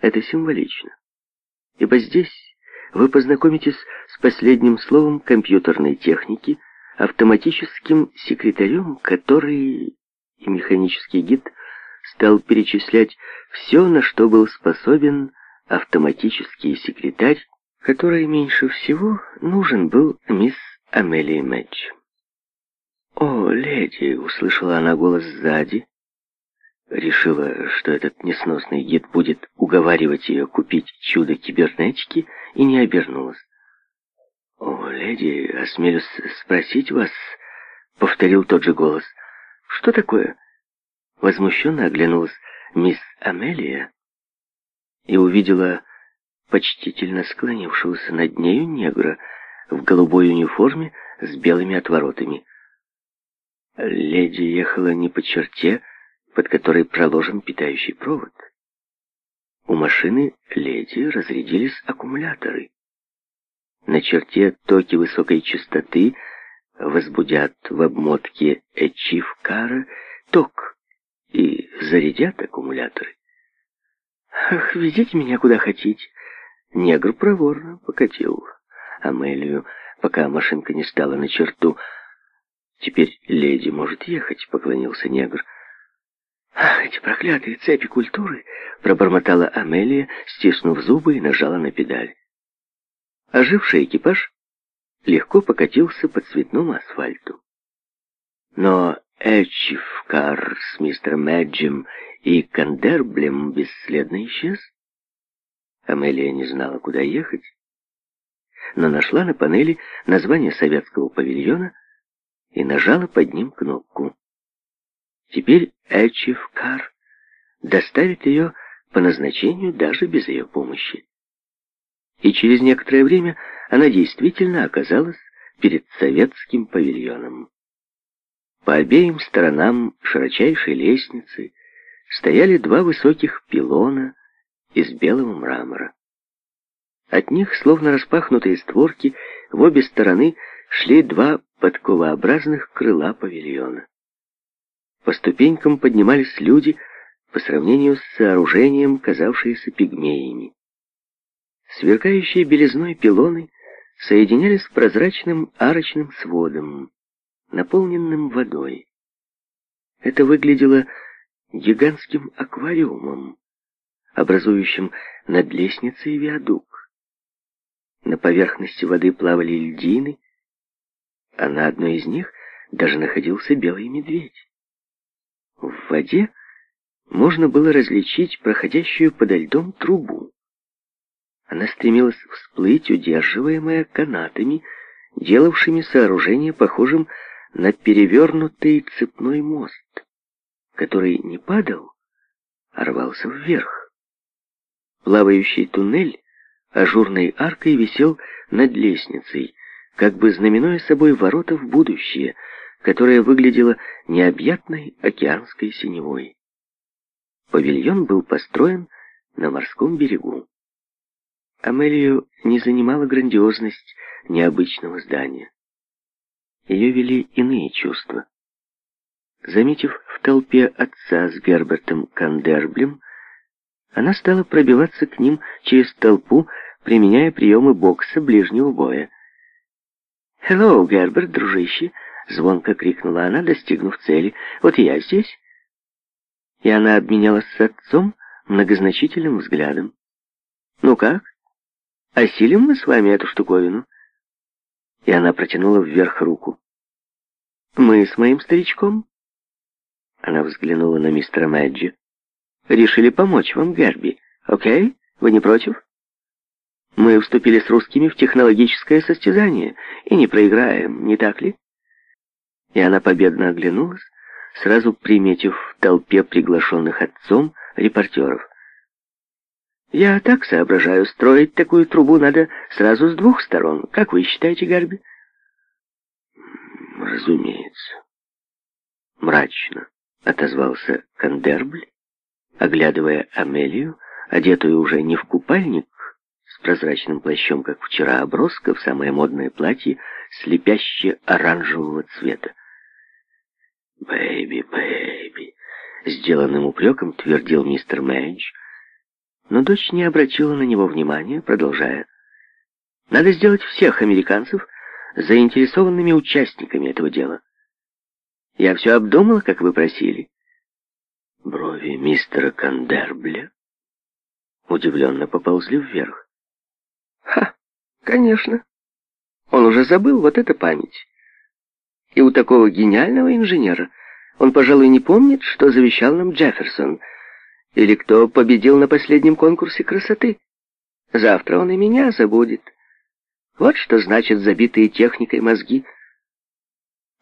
Это символично. Ибо здесь вы познакомитесь с последним словом компьютерной техники, автоматическим секретарем, который, и механический гид, стал перечислять все, на что был способен автоматический секретарь, который меньше всего нужен был мисс Амелии Мэтч. «О, леди!» — услышала она голос сзади, Решила, что этот несносный гид будет уговаривать ее купить чудо кибернетики, и не обернулась. «О, леди, осмелюсь спросить вас», — повторил тот же голос. «Что такое?» Возмущенно оглянулась мисс Амелия и увидела почтительно склонившегося над нею негра в голубой униформе с белыми отворотами. Леди ехала не по черте, под которой проложен питающий провод. У машины «Леди» разрядились аккумуляторы. На черте токи высокой частоты возбудят в обмотке Эчивкара ток и зарядят аккумуляторы. «Ах, везите меня куда хотите!» Негр проворно покатил Амелию, пока машинка не стала на черту. «Теперь леди может ехать», — поклонился негр. «Ах, эти проклятые цепи культуры!» — пробормотала Амелия, стиснув зубы и нажала на педаль. Оживший экипаж легко покатился по цветному асфальту. Но Эчивкар с мистером Эджем и Кандерблем бесследно исчез. Амелия не знала, куда ехать, но нашла на панели название советского павильона и нажала под ним кнопку. Теперь Эчевкар доставит ее по назначению даже без ее помощи. И через некоторое время она действительно оказалась перед советским павильоном. По обеим сторонам широчайшей лестницы стояли два высоких пилона из белого мрамора. От них, словно распахнутые створки, в обе стороны шли два подковообразных крыла павильона. По ступенькам поднимались люди, по сравнению с сооружением, казавшиеся пигмеями. Сверкающие белизной пилоны соединялись с прозрачным арочным сводом, наполненным водой. Это выглядело гигантским аквариумом, образующим над лестницей виадук. На поверхности воды плавали льдины, а на одной из них даже находился белый медведь. В воде можно было различить проходящую подо льдом трубу. Она стремилась всплыть, удерживаемая канатами, делавшими сооружение похожим на перевернутый цепной мост, который не падал, а рвался вверх. Плавающий туннель ажурной аркой висел над лестницей, как бы знаменуя собой ворота в будущее — которая выглядела необъятной океанской синевой. Павильон был построен на морском берегу. Амелию не занимала грандиозность необычного здания. Ее вели иные чувства. Заметив в толпе отца с Гербертом Кандерблем, она стала пробиваться к ним через толпу, применяя приемы бокса ближнего боя. «Хеллоу, Герберт, дружище!» Звонко крикнула она, достигнув цели. «Вот я здесь!» И она обменялась с отцом многозначительным взглядом. «Ну как? Осилим мы с вами эту штуковину?» И она протянула вверх руку. «Мы с моим старичком?» Она взглянула на мистера Мэджи. «Решили помочь вам, Герби. Окей? Вы не против?» «Мы вступили с русскими в технологическое состязание и не проиграем, не так ли?» И она победно оглянулась, сразу приметив в толпе приглашенных отцом репортеров. «Я так соображаю, строить такую трубу надо сразу с двух сторон. Как вы считаете, Гарби?» «Разумеется». Мрачно отозвался Кандербль, оглядывая Амелию, одетую уже не в купальник с прозрачным плащом, как вчера, а оброска, в самое модное платье слепяще оранжевого цвета. «Бэйби, бэйби!» — с деланным упреком твердил мистер Мэндж. Но дочь не обратила на него внимания, продолжая. «Надо сделать всех американцев заинтересованными участниками этого дела. Я все обдумала, как вы просили». Брови мистера Кандербля удивленно поползли вверх. «Ха, конечно. Он уже забыл, вот эта память. И у такого гениального инженера он, пожалуй, не помнит, что завещал нам Джефферсон, или кто победил на последнем конкурсе красоты. Завтра он и меня забудет. Вот что значит забитые техникой мозги.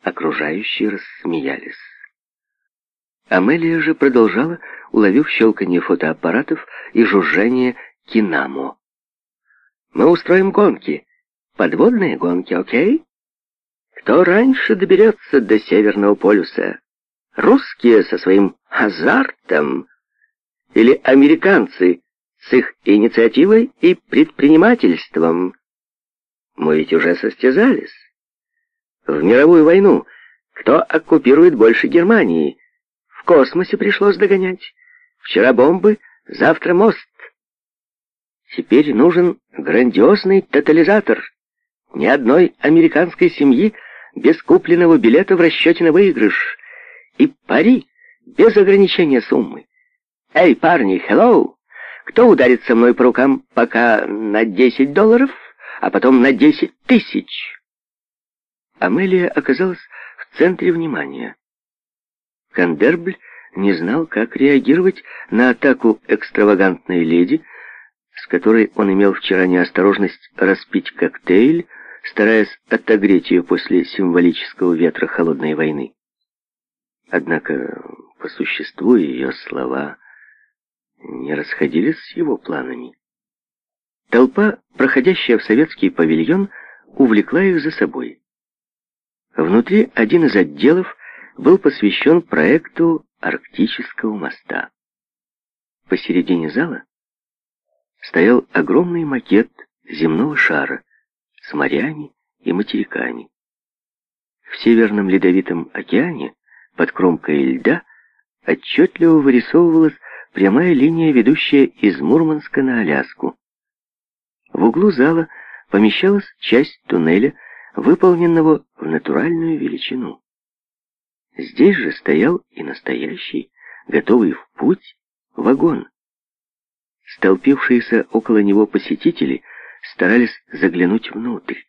Окружающие рассмеялись. Амелия же продолжала, уловив щелканье фотоаппаратов и жужжание кинамо. «Мы устроим гонки», Подводные гонки, окей? Кто раньше доберется до Северного полюса? Русские со своим азартом или американцы с их инициативой и предпринимательством? Мы ведь уже состязались. В мировую войну кто оккупирует больше Германии? В космосе пришлось догонять. Вчера бомбы, завтра мост. Теперь нужен грандиозный тотализатор — ни одной американской семьи без купленного билета в расчете на выигрыш. И пари без ограничения суммы. «Эй, парни, хеллоу, Кто ударит со мной по рукам пока на 10 долларов, а потом на 10 тысяч?» Амелия оказалась в центре внимания. Кандербль не знал, как реагировать на атаку экстравагантной леди, с которой он имел вчера неосторожность распить коктейль, стараясь отогреть ее после символического ветра холодной войны. Однако по существу ее слова не расходились с его планами. Толпа, проходящая в советский павильон, увлекла их за собой. Внутри один из отделов был посвящен проекту Арктического моста. Посередине зала стоял огромный макет земного шара, с морями и материками. В Северном Ледовитом океане под кромкой льда отчетливо вырисовывалась прямая линия, ведущая из Мурманска на Аляску. В углу зала помещалась часть туннеля, выполненного в натуральную величину. Здесь же стоял и настоящий, готовый в путь, вагон. Столпившиеся около него посетители – старались заглянуть внутрь.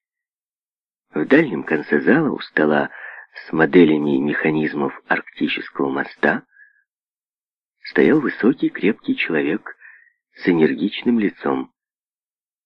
В дальнем конце зала у стола с моделями механизмов арктического моста стоял высокий крепкий человек с энергичным лицом.